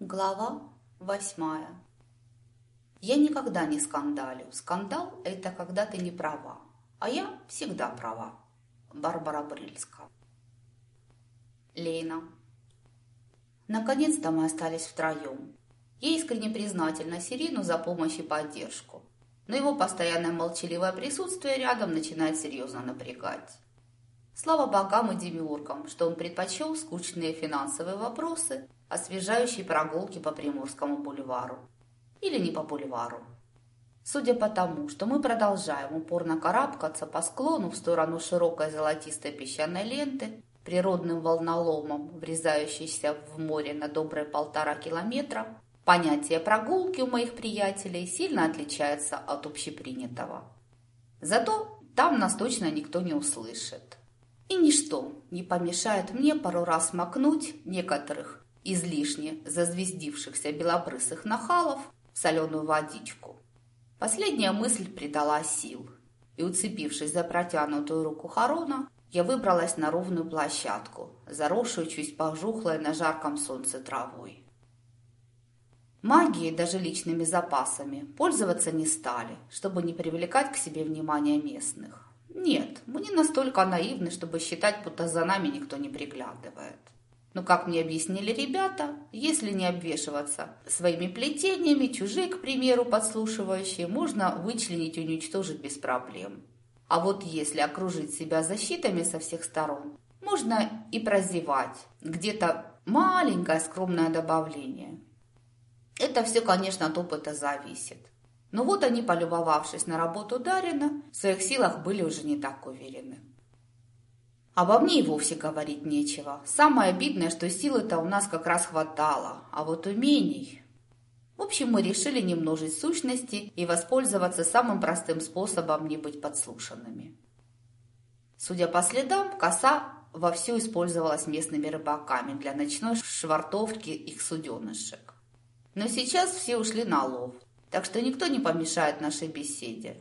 Глава восьмая. Я никогда не скандалю. Скандал – это когда ты не права. А я всегда права. Барбара Брыльска. Лейна. Наконец-то мы остались втроем. Я искренне признательна Сирину за помощь и поддержку. Но его постоянное молчаливое присутствие рядом начинает серьезно напрягать. Слава богам и демиургам, что он предпочел скучные финансовые вопросы освежающей прогулки по Приморскому бульвару. Или не по бульвару. Судя по тому, что мы продолжаем упорно карабкаться по склону в сторону широкой золотистой песчаной ленты, природным волноломом, врезающейся в море на добрые полтора километра, понятие прогулки у моих приятелей сильно отличается от общепринятого. Зато там нас точно никто не услышит. И ничто не помешает мне пару раз макнуть некоторых излишне зазвездившихся белобрысых нахалов в соленую водичку. Последняя мысль придала сил, и, уцепившись за протянутую руку Харона, я выбралась на ровную площадку, заросшую чуть пожухлой на жарком солнце травой. Магией, даже личными запасами, пользоваться не стали, чтобы не привлекать к себе внимание местных. Нет, мы не настолько наивны, чтобы считать, будто за нами никто не приглядывает. Но, как мне объяснили ребята, если не обвешиваться своими плетениями, чужие, к примеру, подслушивающие, можно вычленить и уничтожить без проблем. А вот если окружить себя защитами со всех сторон, можно и прозевать где-то маленькое скромное добавление. Это все, конечно, от опыта зависит. Но вот они, полюбовавшись на работу Дарина, в своих силах были уже не так уверены. Обо мне и вовсе говорить нечего. Самое обидное, что силы-то у нас как раз хватало, а вот умений... В общем, мы решили не множить сущности и воспользоваться самым простым способом не быть подслушанными. Судя по следам, коса вовсю использовалась местными рыбаками для ночной швартовки их суденышек. Но сейчас все ушли на лов, так что никто не помешает нашей беседе.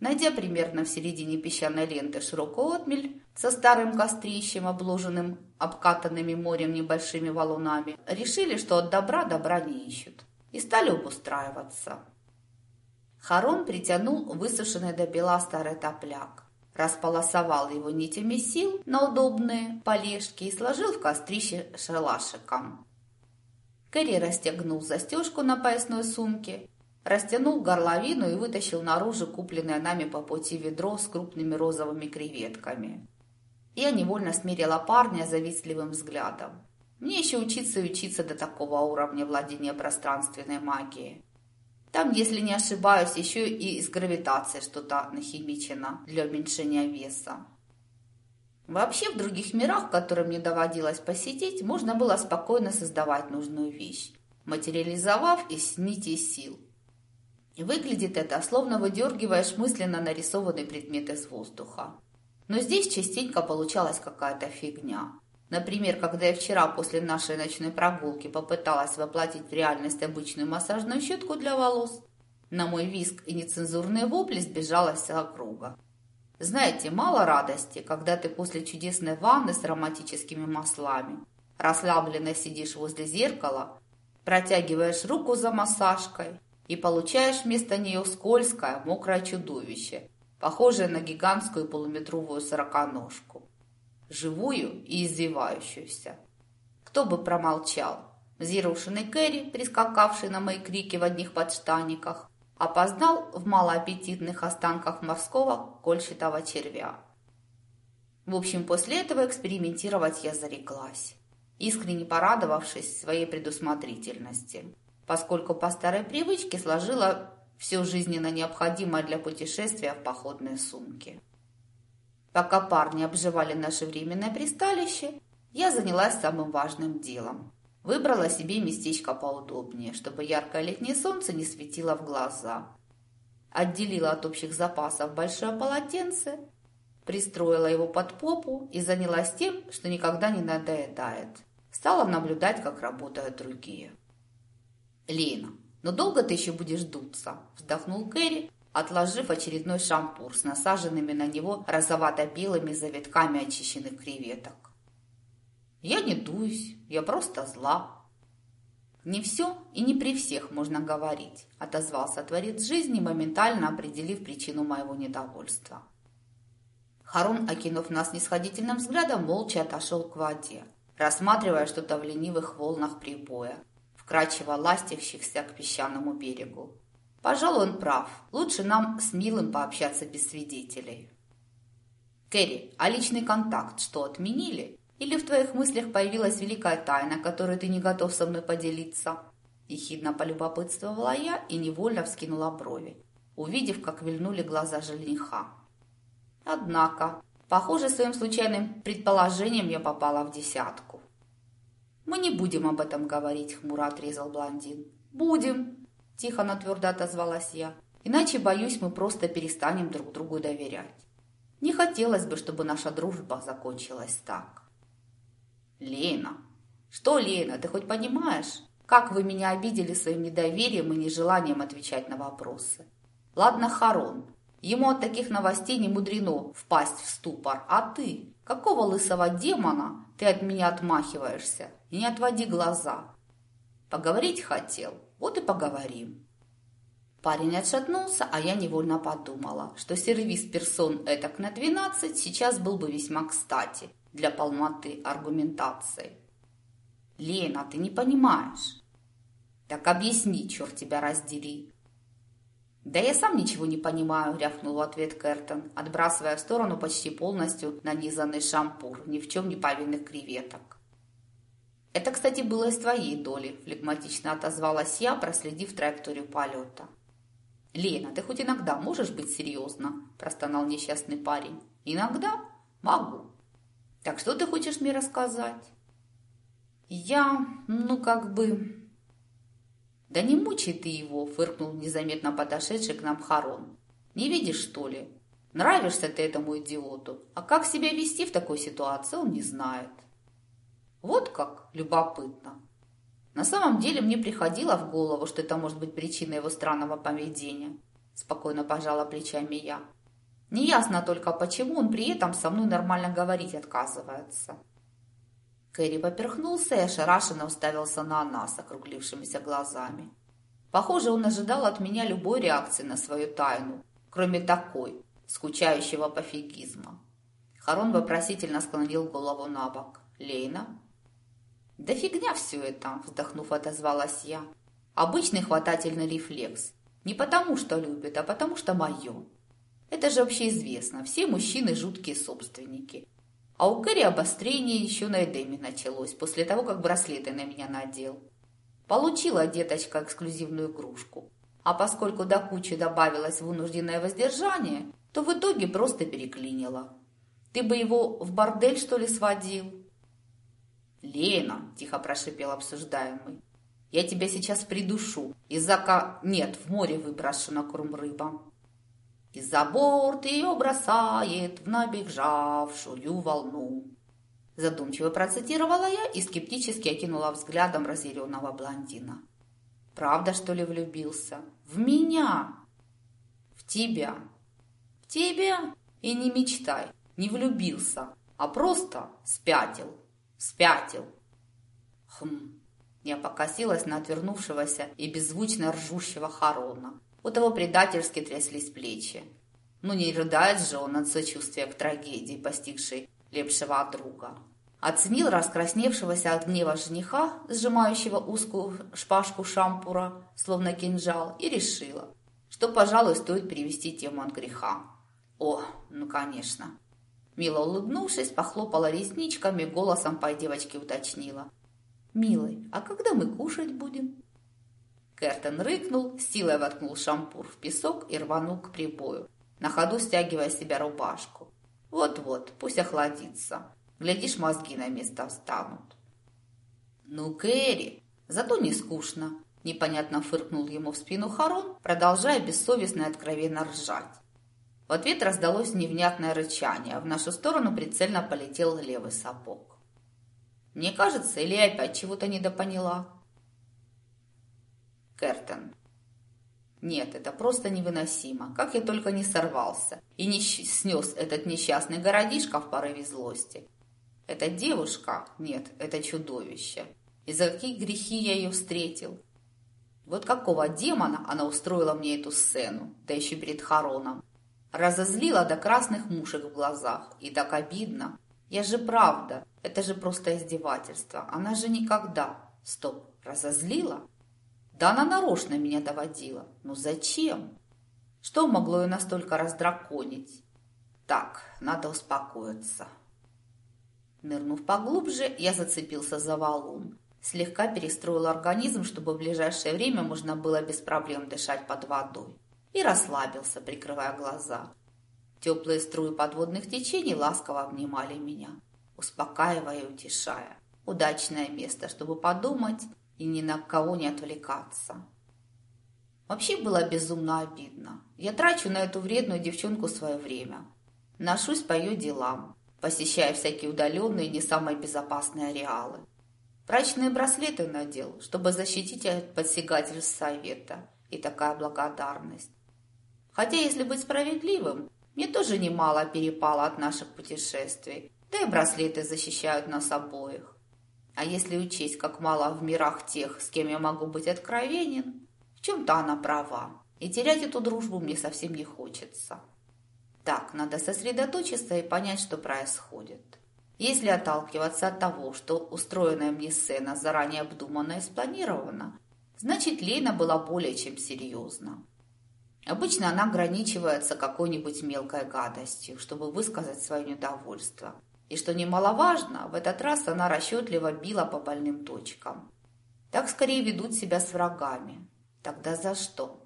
Найдя примерно в середине песчаной ленты широкую отмель со старым кострищем, обложенным обкатанными морем небольшими валунами, решили, что от добра добра не ищут, и стали обустраиваться. Харон притянул высушенный до бела старый топляк, располосовал его нитями сил на удобные полежки и сложил в кострище шалашиком. Кэрри расстегнул застежку на поясной сумке Растянул горловину и вытащил наружу купленное нами по пути ведро с крупными розовыми креветками. Я невольно смирила парня завистливым взглядом. Мне еще учиться и учиться до такого уровня владения пространственной магией. Там, если не ошибаюсь, еще и из гравитации что-то нахимичено для уменьшения веса. Вообще, в других мирах, которые мне доводилось посетить, можно было спокойно создавать нужную вещь, материализовав из нити сил. Выглядит это, словно выдергиваешь мысленно нарисованный предмет из воздуха. Но здесь частенько получалась какая-то фигня. Например, когда я вчера после нашей ночной прогулки попыталась воплотить в реальность обычную массажную щетку для волос, на мой виск и нецензурные вопли сбежалась вся округа. Знаете, мало радости, когда ты после чудесной ванны с ароматическими маслами расслабленно сидишь возле зеркала, протягиваешь руку за массажкой и получаешь вместо нее скользкое, мокрое чудовище, похожее на гигантскую полуметровую сороконожку, живую и извивающуюся. Кто бы промолчал? Взъерушенный Кэрри, прискакавший на мои крики в одних подштаниках, опоздал в малоаппетитных останках морского кольчатого червя. В общем, после этого экспериментировать я зареклась, искренне порадовавшись своей предусмотрительности поскольку по старой привычке сложила все жизненно необходимое для путешествия в походные сумки. Пока парни обживали наше временное присталище, я занялась самым важным делом. Выбрала себе местечко поудобнее, чтобы яркое летнее солнце не светило в глаза. Отделила от общих запасов большое полотенце, пристроила его под попу и занялась тем, что никогда не надоедает. Стала наблюдать, как работают другие. «Лена, но долго ты еще будешь дуться?» – вздохнул Кэрри, отложив очередной шампур с насаженными на него розовато-белыми завитками очищенных креветок. «Я не дуюсь, я просто зла». «Не все и не при всех можно говорить», – отозвался творец жизни, моментально определив причину моего недовольства. Харун, окинув нас нисходительным взглядом, молча отошел к воде, рассматривая что-то в ленивых волнах прибоя, вкрадчиво ластящихся к песчаному берегу. Пожалуй, он прав. Лучше нам с Милым пообщаться без свидетелей. Кэрри, а личный контакт что, отменили? Или в твоих мыслях появилась великая тайна, которой ты не готов со мной поделиться?» Ехидно полюбопытствовала я и невольно вскинула брови, увидев, как вильнули глаза жениха. Однако, похоже, своим случайным предположением я попала в десятку. «Мы не будем об этом говорить», — хмуро отрезал блондин. «Будем», — тихо, но твердо отозвалась я. «Иначе, боюсь, мы просто перестанем друг другу доверять. Не хотелось бы, чтобы наша дружба закончилась так». «Лена!» «Что, Лена, ты хоть понимаешь, как вы меня обидели своим недоверием и нежеланием отвечать на вопросы? Ладно, Харон, ему от таких новостей не мудрено впасть в ступор, а ты, какого лысого демона ты от меня отмахиваешься? И не отводи глаза. Поговорить хотел, вот и поговорим». Парень отшатнулся, а я невольно подумала, что сервис персон этак на 12 сейчас был бы весьма кстати – для полноты аргументации. Лена, ты не понимаешь. Так объясни, черт тебя раздери. Да я сам ничего не понимаю, рявкнул в ответ Кертон, отбрасывая в сторону почти полностью нанизанный шампур ни в чем не повинных креветок. Это, кстати, было из твоей доли, флегматично отозвалась я, проследив траекторию полета. «Лена, ты хоть иногда можешь быть серьезна?» – простонал несчастный парень. «Иногда? Могу. Так что ты хочешь мне рассказать? Я, ну как бы... Да не мучай ты его, фыркнул незаметно подошедший к нам Харон. Не видишь, что ли? Нравишься ты этому идиоту, а как себя вести в такой ситуации он не знает. Вот как любопытно. На самом деле мне приходило в голову, что это может быть причиной его странного поведения. Спокойно пожала плечами я. Неясно только, почему он при этом со мной нормально говорить отказывается. Кэрри поперхнулся и ошарашенно уставился на нас округлившимися глазами. Похоже, он ожидал от меня любой реакции на свою тайну, кроме такой, скучающего пофигизма. Харон вопросительно склонил голову на бок. «Лейна?» «Да фигня все это!» – вздохнув, отозвалась я. «Обычный хватательный рефлекс. Не потому, что любит, а потому, что мое. Это же общеизвестно, все мужчины жуткие собственники. А у Кэрри обострение еще на Эдеме началось, после того, как браслеты на меня надел. Получила деточка эксклюзивную игрушку. А поскольку до кучи добавилось вынужденное воздержание, то в итоге просто переклинила. Ты бы его в бордель, что ли, сводил? «Лена», – тихо прошипел обсуждаемый, – «я тебя сейчас придушу. Из-за ка... Нет, в море выброшу на корм рыбам». И за борт ее бросает в набежавшую волну. Задумчиво процитировала я и скептически окинула взглядом разъяренного блондина. Правда, что ли, влюбился? В меня? В тебя? В тебя? И не мечтай, не влюбился, а просто спятил. Спятил. Хм. Я покосилась на отвернувшегося и беззвучно ржущего Харона, у того предательски тряслись плечи. Ну не рыдает же он от сочувствия к трагедии, постигшей лепшего друга. Оценил раскрасневшегося от гнева жениха, сжимающего узкую шпажку шампура, словно кинжал, и решила, что, пожалуй, стоит перевести тему от греха. О, ну конечно. Мило улыбнувшись, похлопала ресничками, голосом по девочке уточнила. «Милый, а когда мы кушать будем?» Кертон рыкнул, силой воткнул шампур в песок и рванул к прибою, на ходу стягивая себя рубашку. Вот-вот, пусть охладится. Глядишь, мозги на место встанут. Ну, Кэрри, зато не скучно. Непонятно фыркнул ему в спину Харон, продолжая бессовестно и откровенно ржать. В ответ раздалось невнятное рычание, в нашу сторону прицельно полетел левый сапог. Мне кажется, или опять чего-то недопоняла. Кертон. Нет, это просто невыносимо. Как я только не сорвался и не снес этот несчастный городишко в порыве злости. Эта девушка, нет, это чудовище. И за какие грехи я ее встретил? Вот какого демона она устроила мне эту сцену, да еще перед Хароном. Разозлила до красных мушек в глазах. И так обидно. Я же правда. Это же просто издевательство. Она же никогда. Стоп. Разозлила? Да она нарочно меня доводила. Ну зачем? Что могло ее настолько раздраконить? Так, надо успокоиться. Нырнув поглубже, я зацепился за валун. Слегка перестроил организм, чтобы в ближайшее время можно было без проблем дышать под водой. И расслабился, прикрывая глаза. Теплые струи подводных течений ласково обнимали меня, успокаивая и утешая. Удачное место, чтобы подумать и ни на кого не отвлекаться. Вообще было безумно обидно. Я трачу на эту вредную девчонку свое время. Ношусь по ее делам, посещая всякие удаленные, не самые безопасные ареалы. Брачные браслеты надел, чтобы защитить от подсягательств совета. И такая благодарность. Хотя, если быть справедливым, мне тоже немало перепало от наших путешествий, да и браслеты защищают нас обоих. А если учесть, как мало в мирах тех, с кем я могу быть откровенен, в чем-то она права, и терять эту дружбу мне совсем не хочется. Так, надо сосредоточиться и понять, что происходит. Если отталкиваться от того, что устроенная мне сцена заранее обдумана и спланирована, значит, Лена была более чем серьезна. Обычно она ограничивается какой-нибудь мелкой гадостью, чтобы высказать свое недовольство. И что немаловажно, в этот раз она расчетливо била по больным точкам. Так скорее ведут себя с врагами. Тогда за что?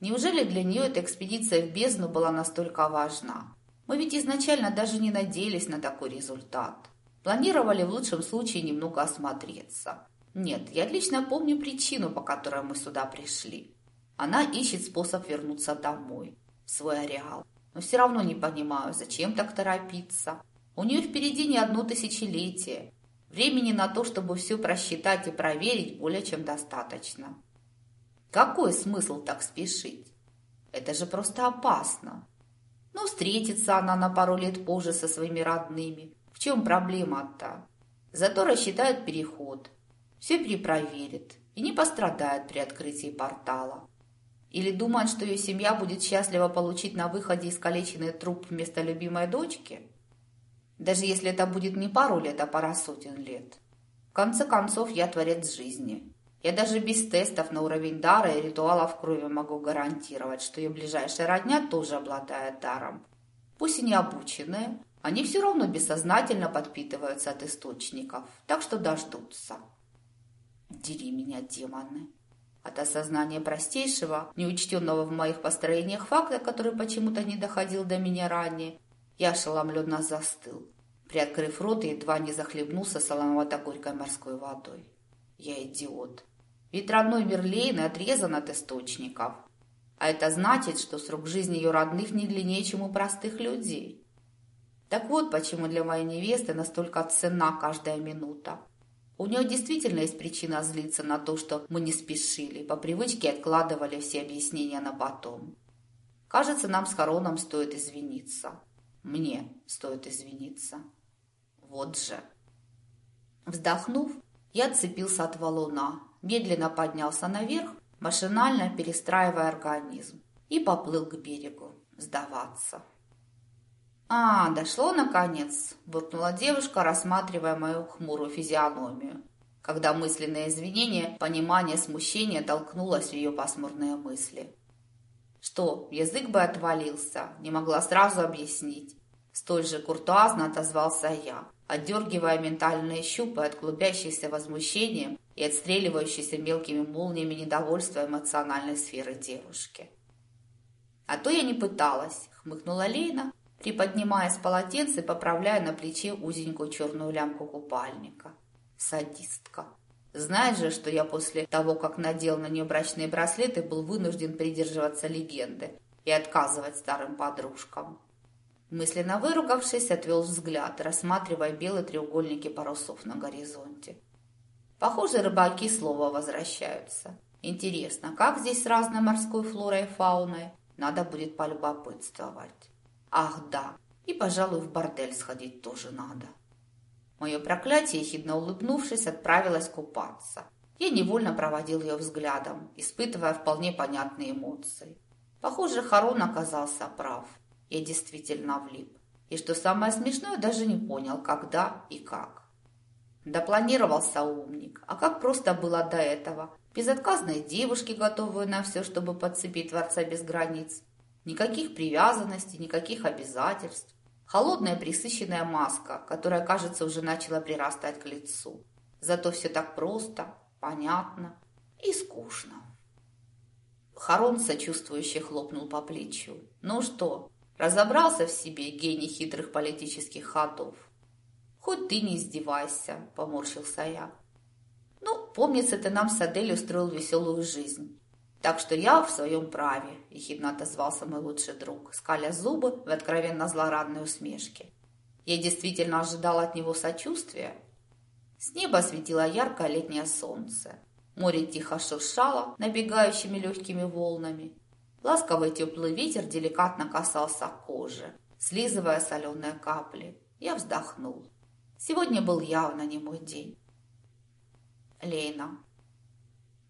Неужели для нее эта экспедиция в бездну была настолько важна? Мы ведь изначально даже не надеялись на такой результат. Планировали в лучшем случае немного осмотреться. Нет, я отлично помню причину, по которой мы сюда пришли. Она ищет способ вернуться домой, в свой ареал. Но все равно не понимаю, зачем так торопиться. У нее впереди не одно тысячелетие. Времени на то, чтобы все просчитать и проверить, более чем достаточно. Какой смысл так спешить? Это же просто опасно. Ну, встретится она на пару лет позже со своими родными. В чем проблема-то? Зато рассчитают переход. Все перепроверит и не пострадает при открытии портала. Или думает, что ее семья будет счастлива получить на выходе искалеченный труп вместо любимой дочки? Даже если это будет не пару лет, а пара сотен лет. В конце концов, я творец жизни. Я даже без тестов на уровень дара и ритуалов крови могу гарантировать, что ее ближайшая родня тоже обладает даром. Пусть и не обученные, они все равно бессознательно подпитываются от источников, так что дождутся. Дери меня, демоны. От осознания простейшего, неучтенного в моих построениях факта, который почему-то не доходил до меня ранее, я ошеломленно застыл, приоткрыв рот едва не захлебнулся солоновато-горькой морской водой. Я идиот. Ведь родной мир Лейны отрезан от источников. А это значит, что срок жизни ее родных не длиннее, чем у простых людей. Так вот, почему для моей невесты настолько ценна каждая минута. У нее действительно есть причина злиться на то, что мы не спешили, по привычке откладывали все объяснения на потом. Кажется, нам с Хароном стоит извиниться. Мне стоит извиниться. Вот же. Вздохнув, я отцепился от валуна, медленно поднялся наверх, машинально перестраивая организм, и поплыл к берегу сдаваться. «А, дошло, наконец!» – буркнула девушка, рассматривая мою хмурую физиономию, когда мысленное извинение, понимание, смущение толкнулось в ее пасмурные мысли. Что, язык бы отвалился, не могла сразу объяснить. Столь же куртуазно отозвался я, отдергивая ментальные щупы от клубящихся возмущением и отстреливающейся мелкими молниями недовольства эмоциональной сферы девушки. «А то я не пыталась», — хмыкнула Лейна, приподнимая с полотенца и поправляя на плече узенькую черную лямку купальника. Садистка. Знает же, что я после того, как надел на нее брачные браслеты, был вынужден придерживаться легенды и отказывать старым подружкам. Мысленно выругавшись, отвел взгляд, рассматривая белые треугольники парусов на горизонте. Похоже, рыбаки снова возвращаются. Интересно, как здесь с разной морской флорой и фауной? Надо будет полюбопытствовать. Ах, да, и, пожалуй, в бордель сходить тоже надо. Мое проклятие, ехидно улыбнувшись, отправилась купаться. Я невольно проводил ее взглядом, испытывая вполне понятные эмоции. Похоже, Харон оказался прав. Я действительно влип. И что самое смешное, даже не понял, когда и как. Допланировался умник. А как просто было до этого? Безотказной девушки, готовые на все, чтобы подцепить Творца без границ. Никаких привязанностей, никаких обязательств. Холодная присыщенная маска, которая, кажется, уже начала прирастать к лицу. Зато все так просто, понятно и скучно. Харон сочувствующе хлопнул по плечу. «Ну что, разобрался в себе гений хитрых политических ходов?» «Хоть ты не издевайся», — поморщился я. «Ну, помнится, ты нам с Адель устроил веселую жизнь. Так что я в своем праве», — ехидно отозвался мой лучший друг, скаля зубы в откровенно злорадной усмешке. Я действительно ожидал от него сочувствия. С неба светило яркое летнее солнце. Море тихо шуршало набегающими легкими волнами. Ласковый теплый ветер деликатно касался кожи, слизывая соленые капли. Я вздохнул. Сегодня был явно не мой день. Лейна.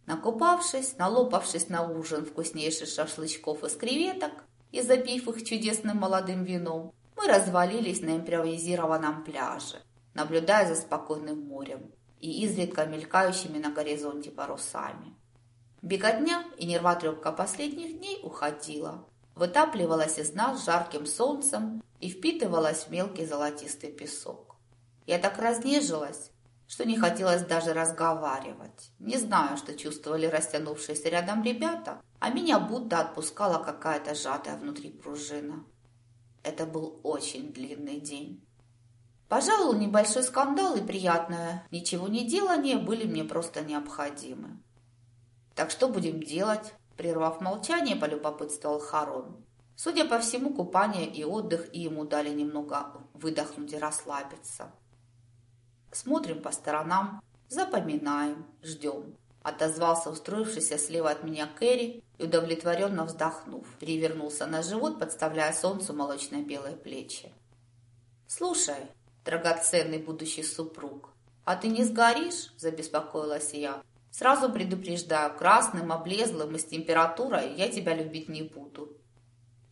Накупавшись, налопавшись на ужин вкуснейших шашлычков из креветок и запив их чудесным молодым вином, мы развалились на импровизированном пляже, наблюдая за спокойным морем и изредка мелькающими на горизонте парусами. Беготня и нервотрепка последних дней уходила, вытапливалась из нас жарким солнцем и впитывалась в мелкий золотистый песок. Я так разнежилась, что не хотелось даже разговаривать. Не знаю, что чувствовали растянувшиеся рядом ребята, а меня будто отпускала какая-то сжатая внутри пружина. Это был очень длинный день. Пожалуй, небольшой скандал и приятное ничего не делание были мне просто необходимы. «Так что будем делать?» Прервав молчание, полюбопытствовал Харон. Судя по всему, купание и отдых и ему дали немного выдохнуть и расслабиться. Смотрим по сторонам, запоминаем, ждем. Отозвался устроившийся слева от меня Кэрри и, удовлетворенно вздохнув, перевернулся на живот, подставляя солнцу молочно-белые плечи. «Слушай, драгоценный будущий супруг, а ты не сгоришь?» – забеспокоилась я. «Сразу предупреждаю, красным, облезлым и с температурой я тебя любить не буду».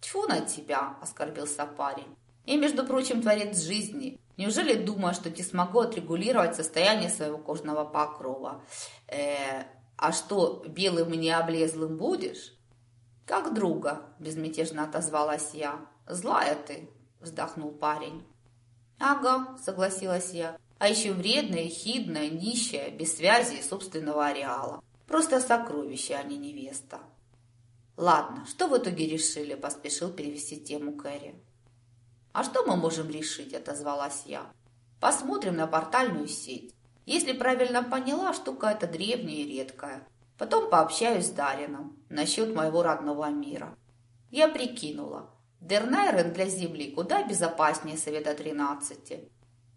«Тьфу на тебя!» – оскорбился парень. «И, между прочим, творец жизни. Неужели думаю, что не смогу отрегулировать состояние своего кожного покрова? Э, а что, белым и не облезлым будешь? Как друга, безмятежно отозвалась я. Злая ты, вздохнул парень. Ага, согласилась я. А еще вредная, хидная, нищая, без связи и собственного ареала. Просто сокровище, а не невеста. Ладно, что в итоге решили, поспешил перевести тему Кэрри. «А что мы можем решить?» – отозвалась я. «Посмотрим на портальную сеть. Если правильно поняла, штука эта древняя и редкая. Потом пообщаюсь с Дарином насчет моего родного мира». Я прикинула. Дернайрен для Земли куда безопаснее Совета 13.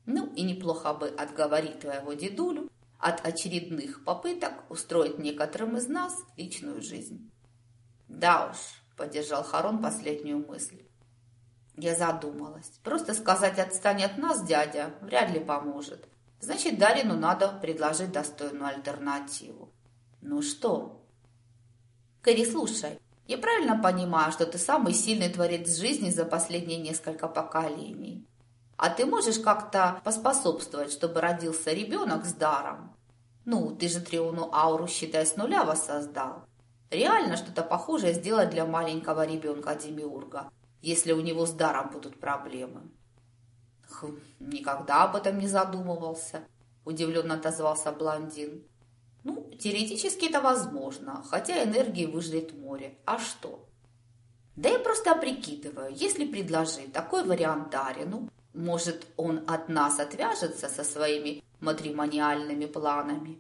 Ну и неплохо бы отговорить твоего дедулю от очередных попыток устроить некоторым из нас личную жизнь. Да уж, поддержал Харон последнюю мысль. Я задумалась. Просто сказать «отстань от нас, дядя» вряд ли поможет. Значит, Дарину надо предложить достойную альтернативу. Ну что? Кэрри, слушай, я правильно понимаю, что ты самый сильный творец жизни за последние несколько поколений? А ты можешь как-то поспособствовать, чтобы родился ребенок с даром? Ну, ты же Триону Ауру, считай, с нуля воссоздал. Реально что-то похожее сделать для маленького ребенка Демиурга – если у него с даром будут проблемы. Хм, никогда об этом не задумывался, удивленно отозвался блондин. Ну, теоретически это возможно, хотя энергии выжрет море. А что? Да я просто прикидываю, если предложить такой вариант Дарину, может, он от нас отвяжется со своими матримониальными планами.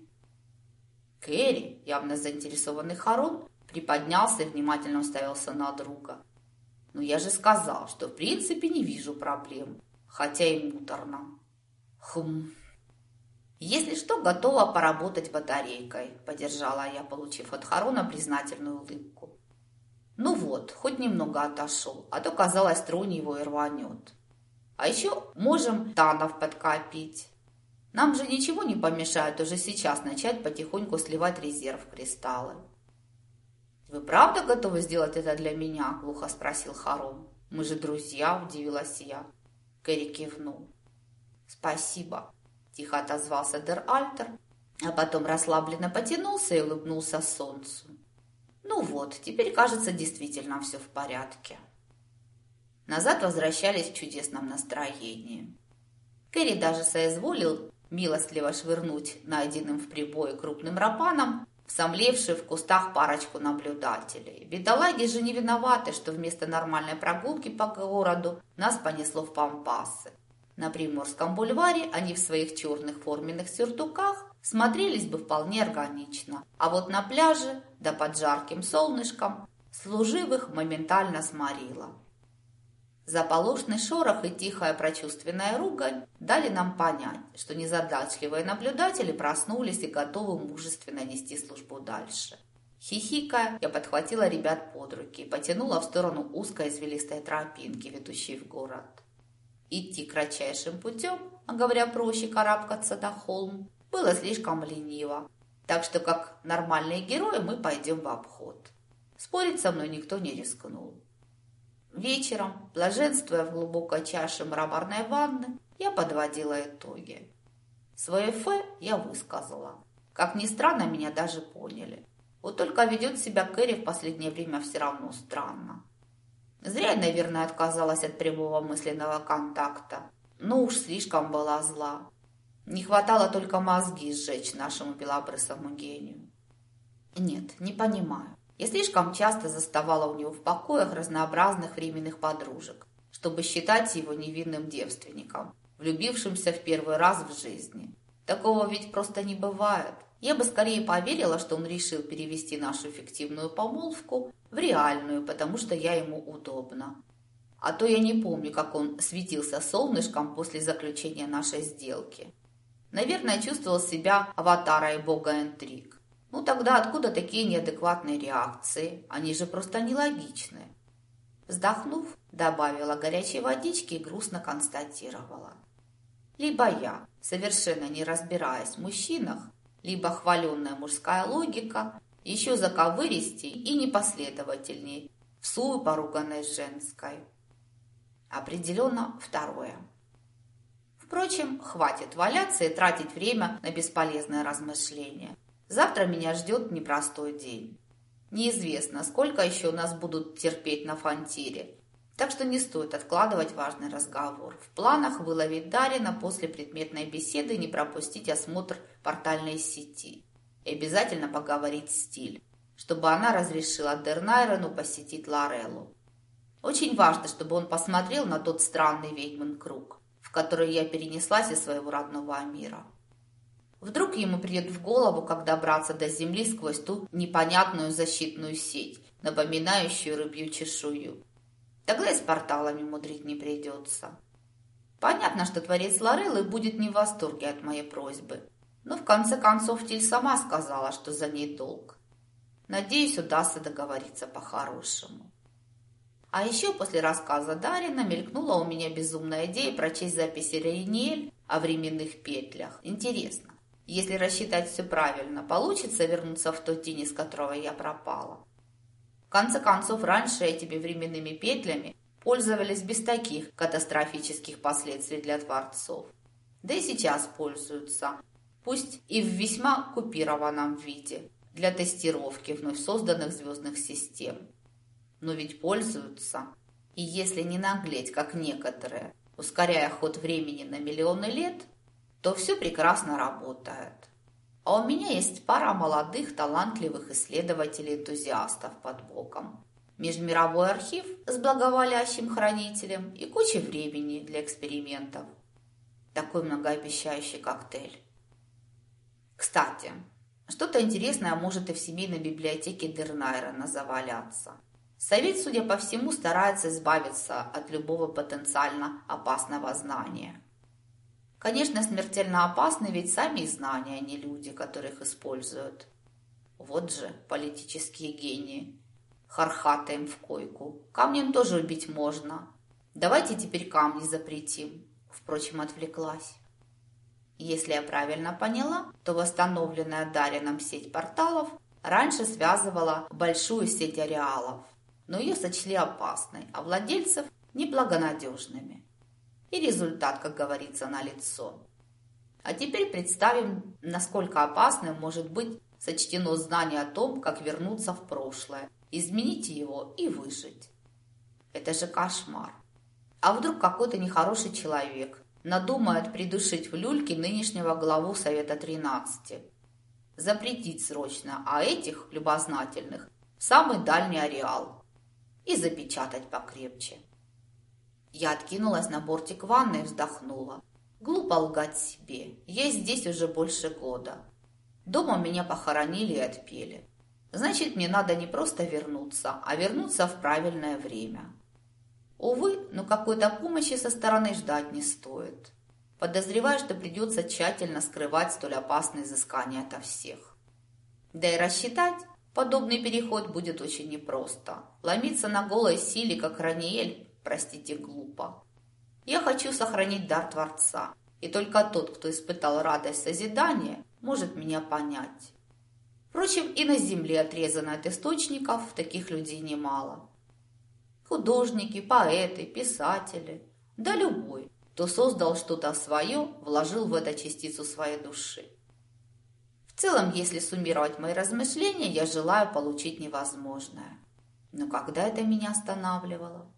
Кэрри, явно заинтересованный Харон, приподнялся и внимательно уставился на друга. Но я же сказал, что в принципе не вижу проблем, хотя и муторно. Хм. Если что, готова поработать батарейкой, поддержала я, получив от Харона признательную улыбку. Ну вот, хоть немного отошел, а то казалось, тронь его и рванет. А еще можем танов подкопить. Нам же ничего не помешает уже сейчас начать потихоньку сливать резерв кристаллы. «Вы правда готовы сделать это для меня?» – глухо спросил Харон. «Мы же друзья», – удивилась я. Кэрри кивнул. «Спасибо», – тихо отозвался Дер Альтер, а потом расслабленно потянулся и улыбнулся солнцу. «Ну вот, теперь, кажется, действительно все в порядке». Назад возвращались в чудесном настроении. Кэрри даже соизволил милостливо швырнуть найденным в прибое крупным рапаном сомлевшие в кустах парочку наблюдателей. Бедолаги же не виноваты, что вместо нормальной прогулки по городу нас понесло в пампасы. На Приморском бульваре они в своих черных форменных сюртуках смотрелись бы вполне органично, а вот на пляже, да под жарким солнышком, служивых моментально сморило. Заполошный шорох и тихая прочувственная ругань дали нам понять, что незадачливые наблюдатели проснулись и готовы мужественно нести службу дальше. Хихикая, я подхватила ребят под руки и потянула в сторону узкой извилистой тропинки, ведущей в город. Идти кратчайшим путем, а говоря проще, карабкаться до холм, было слишком лениво, так что как нормальные герои мы пойдем в обход. Спорить со мной никто не рискнул. Вечером, блаженствуя в глубокой чаше мраморной ванны, я подводила итоги. Свое «фэ» я высказала. Как ни странно, меня даже поняли. Вот только ведет себя Кэрри в последнее время все равно странно. Зря я, наверное, отказалась от прямого мысленного контакта. Но уж слишком была зла. Не хватало только мозги сжечь нашему белобрысому гению. Нет, не понимаю. Я слишком часто заставала у него в покоях разнообразных временных подружек, чтобы считать его невинным девственником, влюбившимся в первый раз в жизни. Такого ведь просто не бывает. Я бы скорее поверила, что он решил перевести нашу фиктивную помолвку в реальную, потому что я ему удобна. А то я не помню, как он светился солнышком после заключения нашей сделки. Наверное, чувствовал себя аватарой бога интриг. Ну тогда откуда такие неадекватные реакции? Они же просто нелогичны. Вздохнув, добавила горячей водички и грустно констатировала. Либо я, совершенно не разбираясь в мужчинах, либо хваленная мужская логика, еще заковыристей и непоследовательней, в сую поруганной женской. Определенно второе. Впрочем, хватит валяться и тратить время на бесполезное размышление. Завтра меня ждет непростой день. Неизвестно, сколько еще нас будут терпеть на фонтире. Так что не стоит откладывать важный разговор. В планах выловить Дарина после предметной беседы и не пропустить осмотр портальной сети. И обязательно поговорить с Стиль, чтобы она разрешила Дернайрону посетить Лореллу. Очень важно, чтобы он посмотрел на тот странный ведьмин круг, в который я перенеслась из своего родного мира. Вдруг ему придет в голову, как добраться до земли сквозь ту непонятную защитную сеть, напоминающую рыбью чешую. Тогда и с порталами мудрить не придется. Понятно, что творец Лореллы будет не в восторге от моей просьбы. Но в конце концов Тиль сама сказала, что за ней долг. Надеюсь, удастся договориться по-хорошему. А еще после рассказа Дарина мелькнула у меня безумная идея прочесть записи Рейниэль о временных петлях. Интересно, если рассчитать все правильно, получится вернуться в тот день, из которого я пропала. В конце концов, раньше этими временными петлями пользовались без таких катастрофических последствий для творцов. Да и сейчас пользуются, пусть и в весьма купированном виде, для тестировки вновь созданных звездных систем. Но ведь пользуются. И если не наглеть, как некоторые, ускоряя ход времени на миллионы лет – то все прекрасно работает. А у меня есть пара молодых талантливых исследователей-энтузиастов под боком. Межмировой архив с благоволящим хранителем и куча времени для экспериментов. Такой многообещающий коктейль. Кстати, что-то интересное может и в семейной библиотеке Дернайрона заваляться. Совет, судя по всему, старается избавиться от любого потенциально опасного знания. Конечно, смертельно опасны ведь сами знания, а не люди, которых используют. Вот же политические гении. Хархата им в койку. Камнем тоже убить можно. Давайте теперь камни запретим. Впрочем, отвлеклась. Если я правильно поняла, то восстановленная Дарином сеть порталов раньше связывала большую сеть ареалов, но ее сочли опасной, а владельцев – неблагонадежными. И результат, как говорится, налицо. А теперь представим, насколько опасным может быть сочтено знание о том, как вернуться в прошлое, изменить его и выжить. Это же кошмар. А вдруг какой-то нехороший человек надумает придушить в люльке нынешнего главу Совета 13? Запретить срочно, а этих, любознательных, в самый дальний ареал. И запечатать покрепче. Я откинулась на бортик ванны и вздохнула. Глупо лгать себе. Я здесь уже больше года. Дома меня похоронили и отпели. Значит, мне надо не просто вернуться, а вернуться в правильное время. Увы, но какой-то помощи со стороны ждать не стоит. Подозреваю, что придется тщательно скрывать столь опасные изыскания ото всех. Да и рассчитать подобный переход будет очень непросто. Ломиться на голой силе, как Раниэль, простите, глупо. Я хочу сохранить дар Творца, и только тот, кто испытал радость созидания, может меня понять. Впрочем, и на земле отрезано от источников таких людей немало. Художники, поэты, писатели, да любой, кто создал что-то свое, вложил в это частицу своей души. В целом, если суммировать мои размышления, я желаю получить невозможное. Но когда это меня останавливало?